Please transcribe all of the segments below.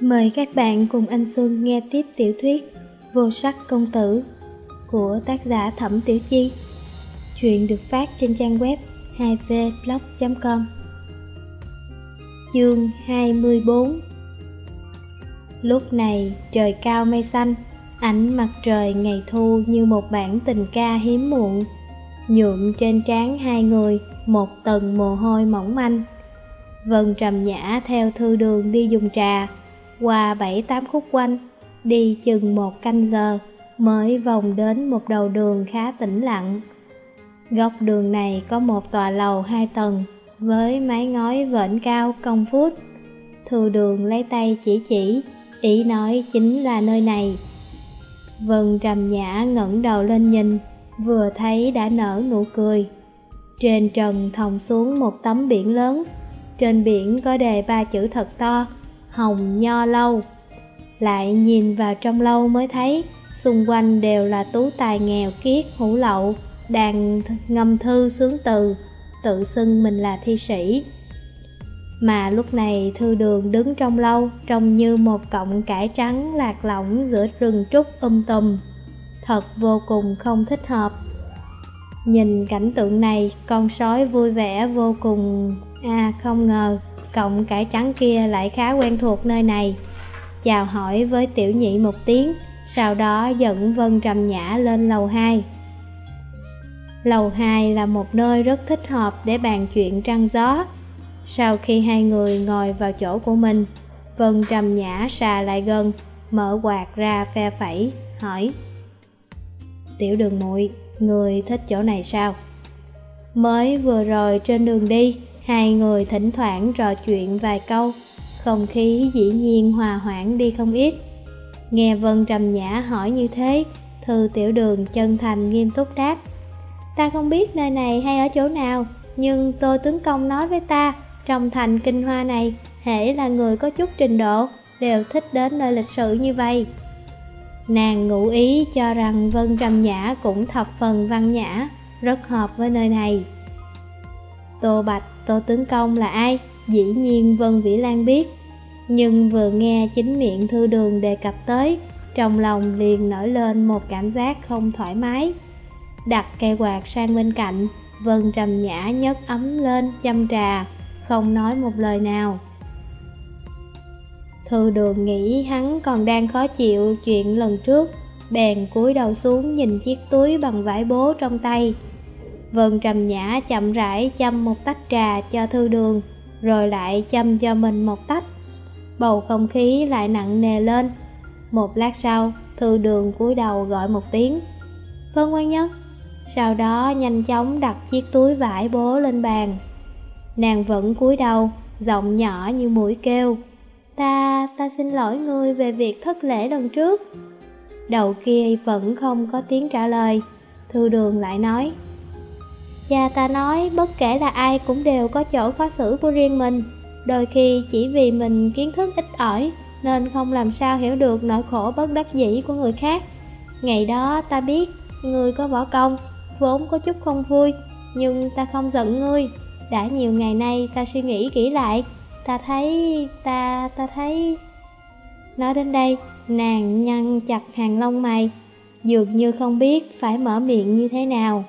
Mời các bạn cùng anh Xuân nghe tiếp tiểu thuyết Vô sắc công tử của tác giả Thẩm Tiểu Chi. Chuyện được phát trên trang web 2vblog.com Chương 24 Lúc này trời cao mây xanh, ảnh mặt trời ngày thu như một bản tình ca hiếm muộn, nhuộm trên trán hai người một tầng mồ hôi mỏng manh. Vân trầm nhã theo thư đường đi dùng trà, qua bảy tám khúc quanh, đi chừng một canh giờ mới vòng đến một đầu đường khá tĩnh lặng. Góc đường này có một tòa lầu hai tầng với mái ngói vện cao công phút. Thư đường lấy tay chỉ chỉ, ý nói chính là nơi này. Vân trầm nhã ngẩng đầu lên nhìn, vừa thấy đã nở nụ cười. Trên trần thòng xuống một tấm biển lớn, trên biển có đề ba chữ thật to, hồng nho lâu. Lại nhìn vào trong lâu mới thấy, xung quanh đều là tú tài nghèo kiết hủ lậu, đang ngâm thư sướng từ, tự xưng mình là thi sĩ. Mà lúc này thư đường đứng trong lâu trông như một cọng cải trắng lạc lõng giữa rừng trúc um tùm. Thật vô cùng không thích hợp. Nhìn cảnh tượng này, con sói vui vẻ vô cùng... À không ngờ, cộng cải trắng kia lại khá quen thuộc nơi này. Chào hỏi với tiểu nhị một tiếng, sau đó dẫn Vân Trầm Nhã lên lầu hai Lầu hai là một nơi rất thích hợp để bàn chuyện trăng gió. Sau khi hai người ngồi vào chỗ của mình, Vân Trầm Nhã xà lại gần, mở quạt ra phe phẩy, hỏi Tiểu đường muội người thích chỗ này sao? Mới vừa rồi trên đường đi, Hai người thỉnh thoảng trò chuyện vài câu, không khí dĩ nhiên hòa hoãn đi không ít. Nghe Vân trầm nhã hỏi như thế, Thư tiểu đường chân thành nghiêm túc đáp. Ta không biết nơi này hay ở chỗ nào, nhưng Tô Tướng Công nói với ta, trong thành kinh hoa này, hễ là người có chút trình độ, đều thích đến nơi lịch sử như vậy. Nàng ngụ ý cho rằng Vân Trầm Nhã cũng thập phần văn nhã, rất hợp với nơi này. Tô Bạch Tô Tướng Công là ai? Dĩ nhiên Vân Vĩ Lan biết. Nhưng vừa nghe chính miệng thư đường đề cập tới, trong lòng liền nổi lên một cảm giác không thoải mái. Đặt cây quạt sang bên cạnh, Vân trầm nhã nhấc ấm lên chăm trà, không nói một lời nào. Thư đường nghĩ hắn còn đang khó chịu chuyện lần trước, bèn cúi đầu xuống nhìn chiếc túi bằng vải bố trong tay, Vân trầm nhã chậm rãi châm một tách trà cho thư đường, rồi lại châm cho mình một tách. Bầu không khí lại nặng nề lên. Một lát sau, thư đường cúi đầu gọi một tiếng. Vân quan nhất. Sau đó nhanh chóng đặt chiếc túi vải bố lên bàn. Nàng vẫn cúi đầu, giọng nhỏ như mũi kêu. Ta, ta xin lỗi ngươi về việc thất lễ lần trước. Đầu kia vẫn không có tiếng trả lời. Thư đường lại nói. Cha ta nói bất kể là ai cũng đều có chỗ khó xử của riêng mình. Đôi khi chỉ vì mình kiến thức ít ỏi Nên không làm sao hiểu được nỗi khổ bất đắc dĩ của người khác. Ngày đó ta biết ngươi có võ công Vốn có chút không vui Nhưng ta không giận ngươi. Đã nhiều ngày nay ta suy nghĩ kỹ lại Ta thấy... ta... ta thấy... Nói đến đây, nàng nhăn chặt hàng lông mày Dường như không biết phải mở miệng như thế nào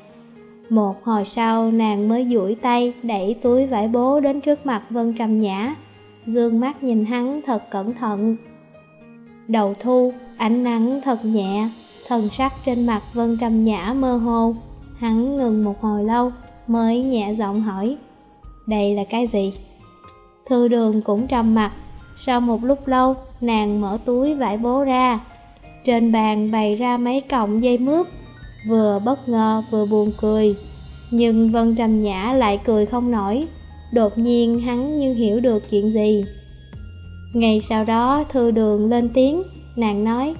một hồi sau nàng mới duỗi tay đẩy túi vải bố đến trước mặt Vân Trầm Nhã. Dương mắt nhìn hắn thật cẩn thận. Đầu thu, ánh nắng thật nhẹ Thần sắc trên mặt Vân Trầm Nhã mơ hồ. Hắn ngừng một hồi lâu mới nhẹ giọng hỏi Đây là cái gì? Thư đường cũng trầm mặt. Sau một lúc lâu nàng mở túi vải bố ra. Trên bàn bày ra mấy cọng dây mướp vừa bất ngờ vừa buồn cười. Nhưng Vân Trầm Nhã lại cười không nổi, đột nhiên hắn như hiểu được chuyện gì. Ngày sau đó thư đường lên tiếng, nàng nói,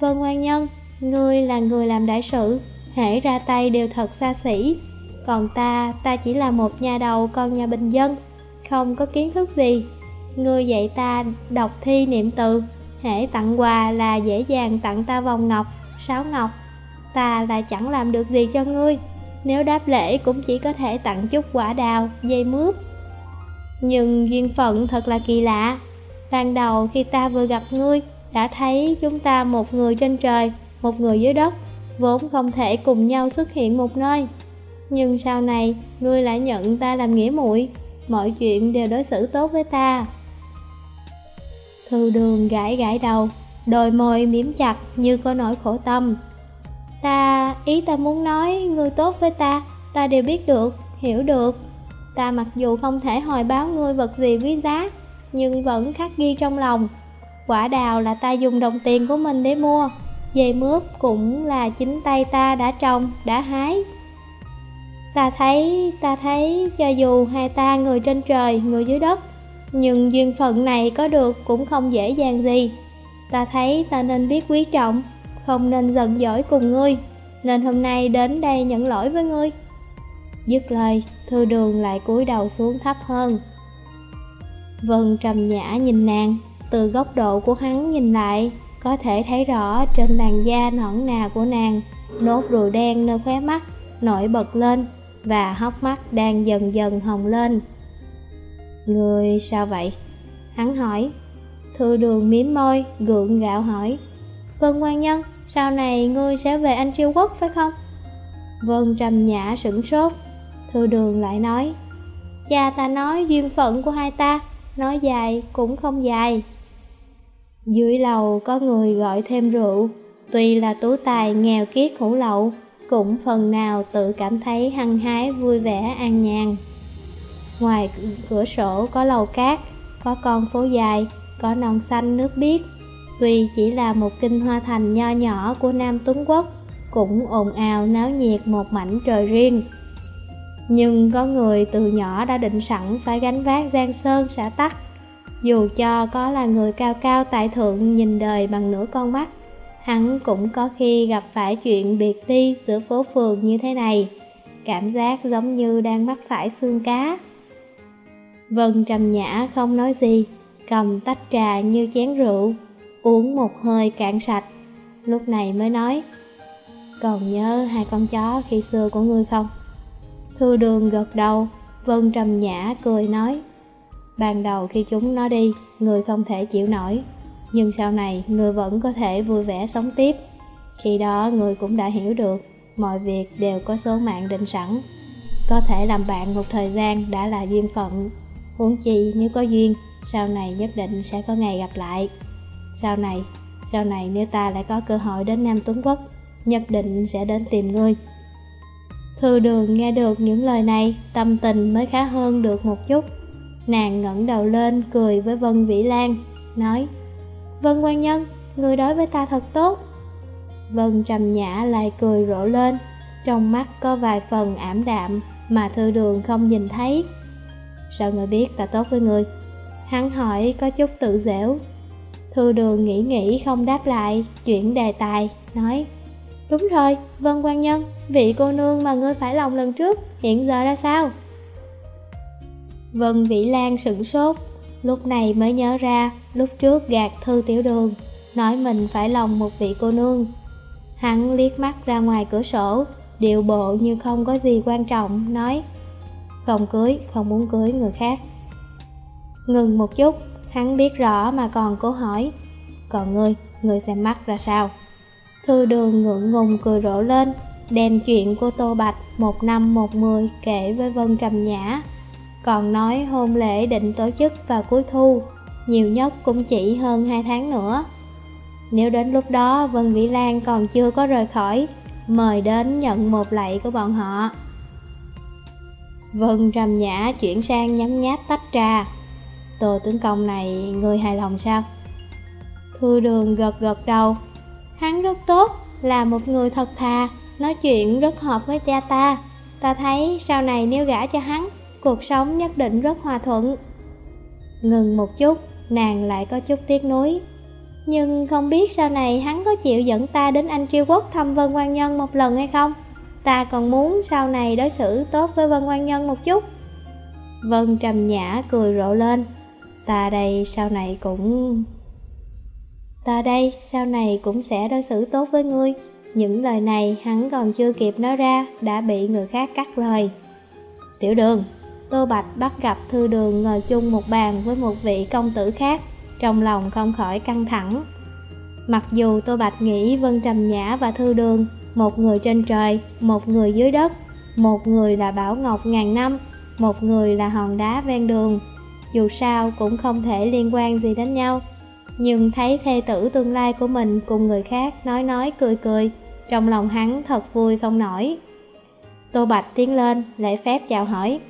Vân quan Nhân, ngươi là người làm đại sự, hễ ra tay đều thật xa xỉ, còn ta, ta chỉ là một nhà đầu con nhà bình dân, không có kiến thức gì. Ngươi dạy ta đọc thi niệm từ, hễ tặng quà là dễ dàng tặng ta vòng ngọc, sáo ngọc, ta lại chẳng làm được gì cho ngươi Nếu đáp lễ cũng chỉ có thể tặng chút quả đào, dây mướp Nhưng duyên phận thật là kỳ lạ ban đầu khi ta vừa gặp ngươi, đã thấy chúng ta một người trên trời, một người dưới đất, vốn không thể cùng nhau xuất hiện một nơi. Nhưng sau này, ngươi lại nhận ta làm nghĩa muội, mọi chuyện đều đối xử tốt với ta. Thư đường gãi gãi đầu, đôi môi miếm chặt như có nỗi khổ tâm. Ta, ý ta muốn nói, ngươi tốt với ta, ta đều biết được, hiểu được. Ta mặc dù không thể hồi báo ngươi vật gì quý giá, nhưng vẫn khắc ghi trong lòng. Quả đào là ta dùng đồng tiền của mình để mua, dây mướp cũng là chính tay ta đã trồng, đã hái. Ta thấy, ta thấy cho dù hai ta người trên trời, người dưới đất, nhưng duyên phận này có được cũng không dễ dàng gì. Ta thấy ta nên biết quý trọng, không nên giận dỗi cùng ngươi, nên hôm nay đến đây nhận lỗi với ngươi. Dứt lời, thư đường lại cúi đầu xuống thấp hơn. Vân trầm nhã nhìn nàng, từ góc độ của hắn nhìn lại, có thể thấy rõ trên làn da nõn nà của nàng, nốt ruồi đen nơi khóe mắt, nổi bật lên, và hốc mắt đang dần dần hồng lên. Người sao vậy? Hắn hỏi. Thư đường mím môi, gượng gạo hỏi. Vân quan nhân, sau này ngươi sẽ về Anh Triêu Quốc phải không? Vân trầm nhã sửng sốt. Thư đường lại nói. Cha ta nói duyên phận của hai ta, nói dài cũng không dài. Dưới lầu có người gọi thêm rượu, tuy là tú tài nghèo kiết hủ lậu, cũng phần nào tự cảm thấy hăng hái vui vẻ an nhàn. Ngoài cửa sổ có lầu cát, có con phố dài, có non xanh nước biếc. Tuy chỉ là một kinh hoa thành nho nhỏ của Nam Tuấn Quốc, cũng ồn ào náo nhiệt một mảnh trời riêng. Nhưng có người từ nhỏ đã định sẵn phải gánh vác giang sơn xã tắc. Dù cho có là người cao cao tại thượng nhìn đời bằng nửa con mắt, hắn cũng có khi gặp phải chuyện biệt ly giữa phố phường như thế này. Cảm giác giống như đang mắc phải xương cá. Vân trầm nhã không nói gì, cầm tách trà như chén rượu, uống một hơi cạn sạch. Lúc này mới nói, còn nhớ hai con chó khi xưa của ngươi không? Thư đường gật đầu, Vân trầm nhã cười nói, ban đầu khi chúng nó đi, người không thể chịu nổi, nhưng sau này người vẫn có thể vui vẻ sống tiếp. Khi đó người cũng đã hiểu được, mọi việc đều có số mạng định sẵn. Có thể làm bạn một thời gian đã là duyên phận Huống chi nếu có duyên, sau này nhất định sẽ có ngày gặp lại. Sau này, sau này nếu ta lại có cơ hội đến Nam Tuấn Quốc, nhất định sẽ đến tìm ngươi. Thư đường nghe được những lời này, tâm tình mới khá hơn được một chút. Nàng ngẩng đầu lên cười với Vân Vĩ Lan, nói Vân quan nhân, người đối với ta thật tốt. Vân trầm nhã lại cười rộ lên, trong mắt có vài phần ảm đạm mà thư đường không nhìn thấy. Sao người biết ta tốt với người? Hắn hỏi có chút tự dẻo, Thư đường nghĩ nghĩ không đáp lại, chuyển đề tài, nói Đúng rồi, Vân quan Nhân, vị cô nương mà ngươi phải lòng lần trước, hiện giờ ra sao? Vân Vĩ Lan sửng sốt, lúc này mới nhớ ra, lúc trước gạt thư tiểu đường, nói mình phải lòng một vị cô nương. Hắn liếc mắt ra ngoài cửa sổ, điệu bộ như không có gì quan trọng, nói không cưới, không muốn cưới người khác. Ngừng một chút, hắn biết rõ mà còn cố hỏi. Còn ngươi, ngươi xem mắt ra sao? Thư đường ngượng ngùng cười rộ lên, đem chuyện của Tô Bạch một năm một mười kể với Vân Trầm Nhã. Còn nói hôn lễ định tổ chức vào cuối thu, nhiều nhất cũng chỉ hơn hai tháng nữa. Nếu đến lúc đó Vân Vĩ Lan còn chưa có rời khỏi, mời đến nhận một lạy của bọn họ. Vân trầm nhã chuyển sang nhấm nháp tách trà Tô tướng công này người hài lòng sao? Thư đường gật gật đầu Hắn rất tốt, là một người thật thà Nói chuyện rất hợp với cha ta Ta thấy sau này nếu gả cho hắn Cuộc sống nhất định rất hòa thuận Ngừng một chút, nàng lại có chút tiếc nuối Nhưng không biết sau này hắn có chịu dẫn ta đến Anh Triêu Quốc thăm Vân quan Nhân một lần hay không? ta còn muốn sau này đối xử tốt với Vân Quan Nhân một chút. Vân trầm nhã cười rộ lên, ta đây sau này cũng... Ta đây sau này cũng sẽ đối xử tốt với ngươi. Những lời này hắn còn chưa kịp nói ra, đã bị người khác cắt lời. Tiểu đường, Tô Bạch bắt gặp thư đường ngồi chung một bàn với một vị công tử khác. trong lòng không khỏi căng thẳng. Mặc dù Tô Bạch nghĩ Vân Trầm Nhã và Thư Đường, một người trên trời, một người dưới đất, một người là Bảo Ngọc ngàn năm, một người là hòn đá ven đường, dù sao cũng không thể liên quan gì đến nhau. Nhưng thấy thê tử tương lai của mình cùng người khác nói nói cười cười, trong lòng hắn thật vui không nổi. Tô Bạch tiến lên, lễ phép chào hỏi.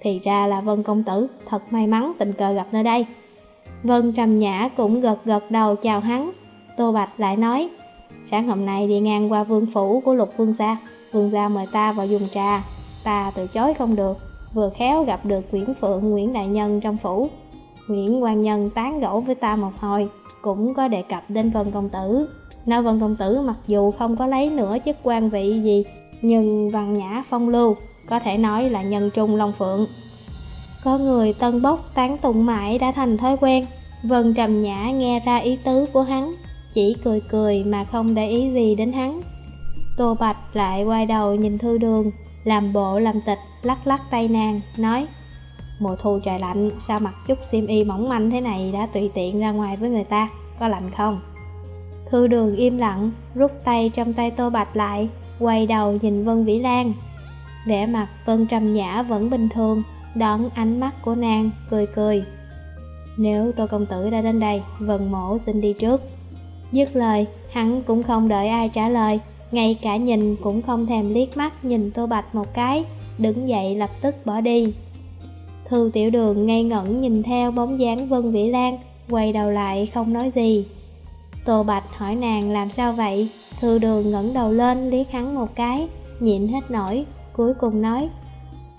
Thì ra là Vân Công Tử, thật may mắn tình cờ gặp nơi đây. Vân Trầm Nhã cũng gật gật đầu chào hắn. Tô Bạch lại nói, sáng hôm nay đi ngang qua vương phủ của lục vương gia, vương gia mời ta vào dùng trà, ta từ chối không được, vừa khéo gặp được Nguyễn Phượng Nguyễn Đại Nhân trong phủ. Nguyễn quan Nhân tán gẫu với ta một hồi, cũng có đề cập đến Vân Công Tử. Nói Vân Công Tử mặc dù không có lấy nữa chức quan vị gì, nhưng văn nhã phong lưu, có thể nói là nhân trung long phượng. Có người tân bốc tán tụng mãi đã thành thói quen, Vân trầm nhã nghe ra ý tứ của hắn, chỉ cười cười mà không để ý gì đến hắn. Tô Bạch lại quay đầu nhìn thư đường, làm bộ làm tịch, lắc lắc tay nàng, nói Mùa thu trời lạnh, sao mặc chút xiêm y mỏng manh thế này đã tùy tiện ra ngoài với người ta, có lạnh không? Thư đường im lặng, rút tay trong tay Tô Bạch lại, quay đầu nhìn Vân Vĩ Lan. Vẻ mặt Vân Trầm Nhã vẫn bình thường, đón ánh mắt của nàng, cười cười. Nếu Tô Công Tử đã đến đây, Vân Mổ xin đi trước. Dứt lời, hắn cũng không đợi ai trả lời, ngay cả nhìn cũng không thèm liếc mắt nhìn Tô Bạch một cái, đứng dậy lập tức bỏ đi. Thư tiểu đường ngây ngẩn nhìn theo bóng dáng Vân Vĩ Lan, quay đầu lại không nói gì. Tô Bạch hỏi nàng làm sao vậy, Thư đường ngẩng đầu lên liếc hắn một cái, nhịn hết nổi, cuối cùng nói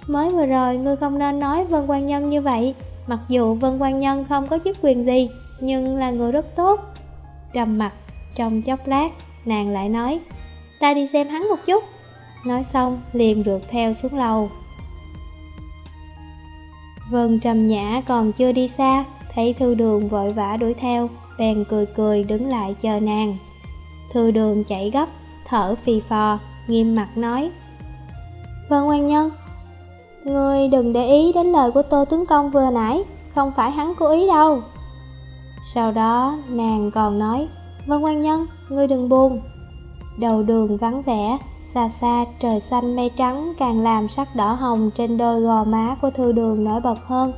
Mới vừa rồi ngươi không nên nói Vân Quan Nhân như vậy, mặc dù Vân Quan Nhân không có chức quyền gì, nhưng là người rất tốt. Trầm mặt, trong chốc lát, nàng lại nói Ta đi xem hắn một chút. Nói xong, liền rượt theo xuống lầu. Vân trầm nhã còn chưa đi xa, thấy thư đường vội vã đuổi theo, bèn cười cười đứng lại chờ nàng. Thư đường chạy gấp, thở phì phò, nghiêm mặt nói Vân quan nhân Ngươi đừng để ý đến lời của Tô Tướng Công vừa nãy Không phải hắn cố ý đâu Sau đó nàng còn nói Vân quan nhân, ngươi đừng buồn Đầu đường vắng vẻ Xa xa trời xanh mây trắng Càng làm sắc đỏ hồng trên đôi gò má của thư đường nổi bật hơn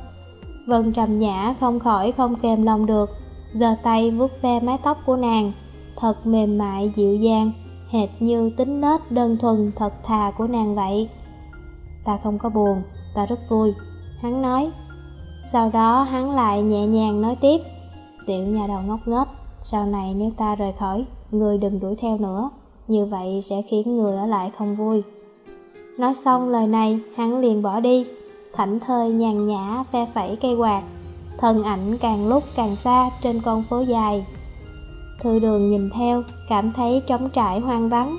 Vân trầm nhã không khỏi không kềm lòng được giơ tay vuốt ve mái tóc của nàng thật mềm mại dịu dàng, hệt như tính nết đơn thuần thật thà của nàng vậy. Ta không có buồn, ta rất vui, hắn nói. Sau đó hắn lại nhẹ nhàng nói tiếp, tiểu nhà đầu ngốc nghếch, sau này nếu ta rời khỏi, người đừng đuổi theo nữa, như vậy sẽ khiến người ở lại không vui. Nói xong lời này, hắn liền bỏ đi, thảnh thơi nhàn nhã phe phẩy cây quạt, thân ảnh càng lúc càng xa trên con phố dài. Thư đường nhìn theo, cảm thấy trống trải hoang vắng,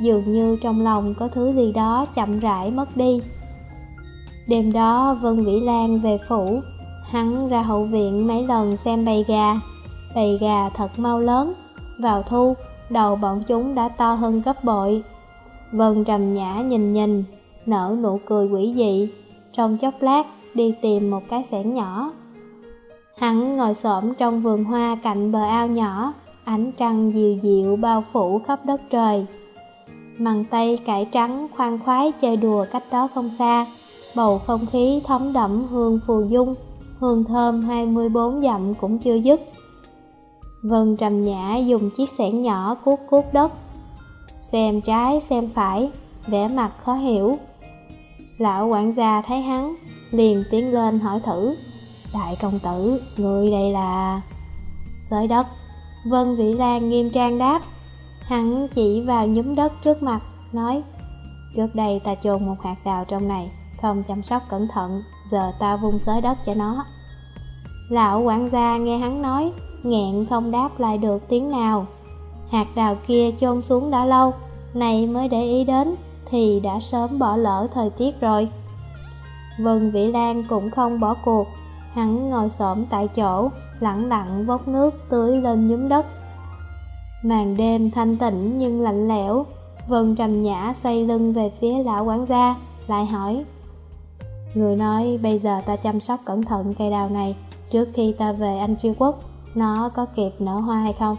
dường như trong lòng có thứ gì đó chậm rãi mất đi. Đêm đó Vân Vĩ Lan về phủ, hắn ra hậu viện mấy lần xem bầy gà. Bầy gà thật mau lớn, vào thu, đầu bọn chúng đã to hơn gấp bội. Vân trầm nhã nhìn nhìn, nở nụ cười quỷ dị, trong chốc lát đi tìm một cái xẻng nhỏ. Hắn ngồi xổm trong vườn hoa cạnh bờ ao nhỏ, ánh trăng dịu dịu bao phủ khắp đất trời. Mằng tay cải trắng khoan khoái chơi đùa cách đó không xa, bầu không khí thấm đậm hương phù dung, hương thơm 24 dặm cũng chưa dứt. Vân trầm nhã dùng chiếc xẻng nhỏ cuốc cuốc đất, xem trái xem phải, vẻ mặt khó hiểu. Lão quản gia thấy hắn, liền tiến lên hỏi thử, Đại công tử, người đây là... Sới đất. Vân Vĩ Lan nghiêm trang đáp. Hắn chỉ vào nhúm đất trước mặt Nói Trước đây ta chôn một hạt đào trong này Không chăm sóc cẩn thận Giờ ta vung sới đất cho nó. Lão quản gia nghe hắn nói nghẹn không đáp lại được tiếng nào Hạt đào kia chôn xuống đã lâu Này mới để ý đến Thì đã sớm bỏ lỡ thời tiết rồi Vân Vĩ Lan cũng không bỏ cuộc Hắn ngồi xổm tại chỗ lặng lặng vốc nước tưới lên nhúm đất. Màn đêm thanh tịnh nhưng lạnh lẽo, Vân trầm nhã xoay lưng về phía lão quán gia, lại hỏi. Người nói bây giờ ta chăm sóc cẩn thận cây đào này trước khi ta về Anh Triều Quốc, nó có kịp nở hoa hay không?